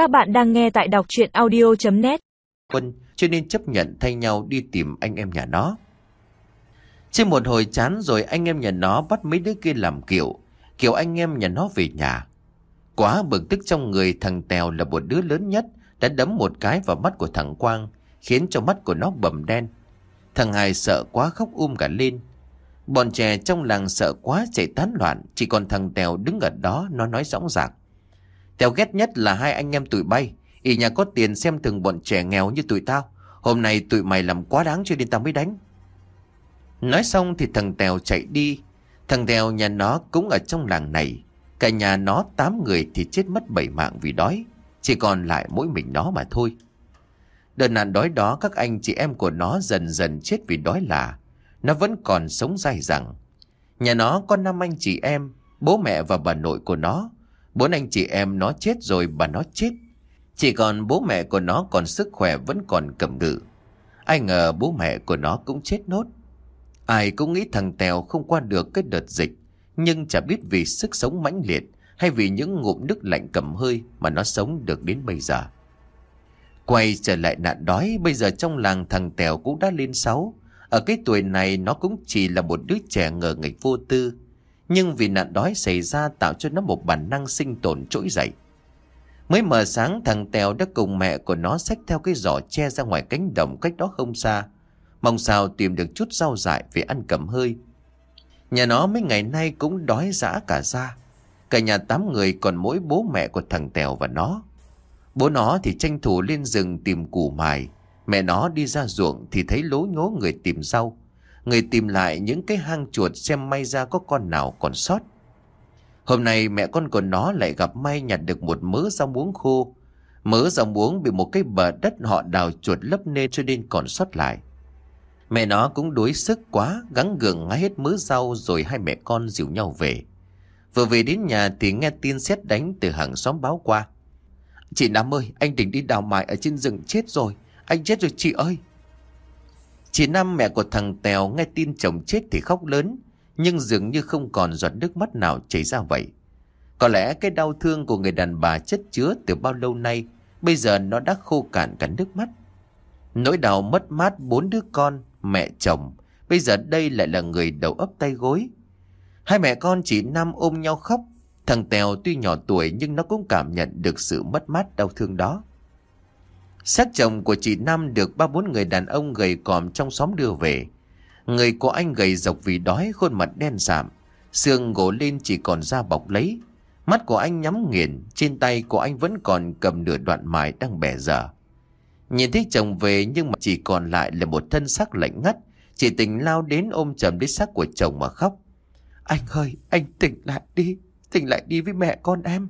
Các bạn đang nghe tại đọc chuyện audio.net Quân cho nên chấp nhận thay nhau đi tìm anh em nhà nó. Trên một hồi chán rồi anh em nhà nó bắt mấy đứa kia làm kiểu, kiểu anh em nhà nó về nhà. Quá bực tức trong người thằng Tèo là một đứa lớn nhất đã đấm một cái vào mắt của thằng Quang, khiến cho mắt của nó bầm đen. Thằng Hải sợ quá khóc um cả lên. Bọn trẻ trong làng sợ quá chạy tán loạn, chỉ còn thằng Tèo đứng ở đó nó nói rõ ràng. Tèo ghét nhất là hai anh em tụi bay, ỉ nhà có tiền xem thường bọn trẻ nghèo như tụi tao. Hôm nay tụi mày làm quá đáng cho nên tao mới đánh. Nói xong thì thằng Tèo chạy đi. Thằng Tèo nhà nó cũng ở trong làng này. Cả nhà nó tám người thì chết mất bảy mạng vì đói. Chỉ còn lại mỗi mình nó mà thôi. Đợt nạn đói đó các anh chị em của nó dần dần chết vì đói là. Nó vẫn còn sống dài dẳng. Nhà nó có năm anh chị em, bố mẹ và bà nội của nó. Bốn anh chị em nó chết rồi bà nó chết. Chỉ còn bố mẹ của nó còn sức khỏe vẫn còn cầm ngự. Ai ngờ bố mẹ của nó cũng chết nốt. Ai cũng nghĩ thằng Tèo không qua được cái đợt dịch. Nhưng chả biết vì sức sống mãnh liệt hay vì những ngụm nước lạnh cầm hơi mà nó sống được đến bây giờ. Quay trở lại nạn đói, bây giờ trong làng thằng Tèo cũng đã lên sáu. Ở cái tuổi này nó cũng chỉ là một đứa trẻ ngờ nghịch vô tư. Nhưng vì nạn đói xảy ra tạo cho nó một bản năng sinh tồn trỗi dậy. Mới mở sáng, thằng Tèo đã cùng mẹ của nó xách theo cái giỏ che ra ngoài cánh đồng cách đó không xa. Mong sao tìm được chút rau dại về ăn cầm hơi. Nhà nó mấy ngày nay cũng đói dã cả ra. Cả nhà tám người còn mỗi bố mẹ của thằng Tèo và nó. Bố nó thì tranh thủ lên rừng tìm củ mài. Mẹ nó đi ra ruộng thì thấy lố nhố người tìm rau. Người tìm lại những cái hang chuột xem may ra có con nào còn sót. Hôm nay mẹ con của nó lại gặp may nhặt được một mớ rau muống khô. Mớ rau muống bị một cái bờ đất họ đào chuột lấp nên cho nên còn sót lại. Mẹ nó cũng đuối sức quá, gắng gượng ngái hết mớ rau rồi hai mẹ con dìu nhau về. Vừa về đến nhà thì nghe tin xét đánh từ hàng xóm báo qua. Chị Nam ơi, anh định đi đào mài ở trên rừng chết rồi. Anh chết rồi chị ơi. Chị năm mẹ của thằng Tèo nghe tin chồng chết thì khóc lớn, nhưng dường như không còn giọt nước mắt nào chảy ra vậy. Có lẽ cái đau thương của người đàn bà chất chứa từ bao lâu nay, bây giờ nó đã khô cạn cả nước mắt. Nỗi đau mất mát bốn đứa con, mẹ chồng, bây giờ đây lại là người đầu ấp tay gối. Hai mẹ con chị năm ôm nhau khóc, thằng Tèo tuy nhỏ tuổi nhưng nó cũng cảm nhận được sự mất mát đau thương đó. Xác chồng của chị Nam được ba bốn người đàn ông gầy còm trong xóm đưa về. Người của anh gầy dọc vì đói khuôn mặt đen sạm, xương gỗ lên chỉ còn da bọc lấy. Mắt của anh nhắm nghiền, trên tay của anh vẫn còn cầm nửa đoạn mài đang bẻ dở. Nhìn thấy chồng về nhưng mà chỉ còn lại là một thân xác lạnh ngắt, chị tình lao đến ôm chầm lấy xác của chồng mà khóc. Anh ơi, anh tỉnh lại đi, tỉnh lại đi với mẹ con em.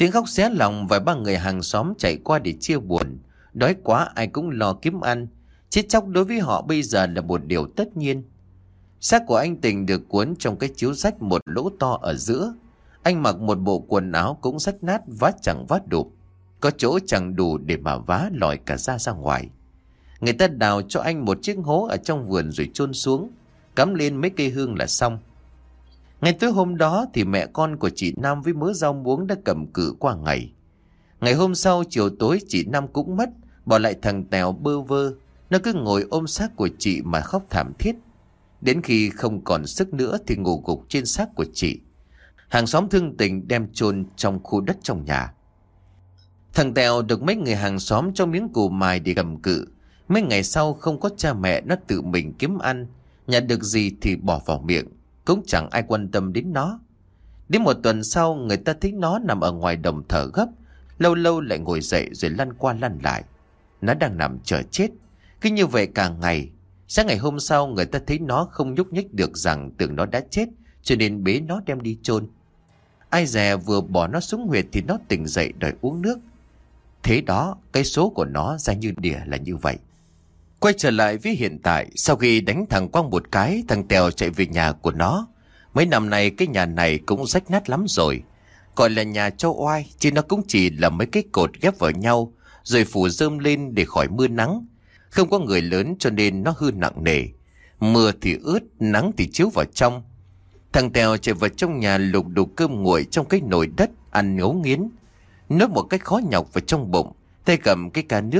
Tiếng khóc xé lòng vài ba người hàng xóm chạy qua để chia buồn. Đói quá, ai cũng lo kiếm ăn. Chết chóc đối với họ bây giờ là một điều tất nhiên. Xác của anh Tình được cuốn trong cái chiếu rách một lỗ to ở giữa. Anh mặc một bộ quần áo cũng rách nát, vá chẳng vá đụp. Có chỗ chẳng đủ để mà vá lòi cả ra ra ngoài. Người ta đào cho anh một chiếc hố ở trong vườn rồi chôn xuống. Cắm lên mấy cây hương là xong. Ngày tối hôm đó thì mẹ con của chị Nam với mớ rau muống đã cầm cự qua ngày. Ngày hôm sau chiều tối chị Nam cũng mất, bỏ lại thằng Tèo bơ vơ. Nó cứ ngồi ôm xác của chị mà khóc thảm thiết. Đến khi không còn sức nữa thì ngủ gục trên xác của chị. Hàng xóm thương tình đem chôn trong khu đất trong nhà. Thằng Tèo được mấy người hàng xóm cho miếng củ mài để cầm cự. Mấy ngày sau không có cha mẹ nó tự mình kiếm ăn. Nhận được gì thì bỏ vào miệng cũng chẳng ai quan tâm đến nó. Đến một tuần sau người ta thấy nó nằm ở ngoài đồng thở gấp, lâu lâu lại ngồi dậy rồi lăn qua lăn lại. Nó đang nằm chờ chết, cứ như vậy cả ngày. Sáng ngày hôm sau người ta thấy nó không nhúc nhích được rằng tưởng nó đã chết, cho nên bế nó đem đi chôn. Ai dè vừa bỏ nó xuống huyệt thì nó tỉnh dậy đòi uống nước. Thế đó, cái số của nó ra như đỉa là như vậy. Quay trở lại với hiện tại, sau khi đánh thằng Quang một cái, thằng Tèo chạy về nhà của nó. Mấy năm nay cái nhà này cũng rách nát lắm rồi. Gọi là nhà châu oai, chứ nó cũng chỉ là mấy cái cột ghép vào nhau, rồi phủ rơm lên để khỏi mưa nắng. Không có người lớn cho nên nó hư nặng nề. Mưa thì ướt, nắng thì chiếu vào trong. Thằng Tèo chạy vào trong nhà lục đục cơm nguội trong cái nồi đất, ăn ngấu nghiến. Nuốt một cách khó nhọc vào trong bụng Tay cầm cái ca nước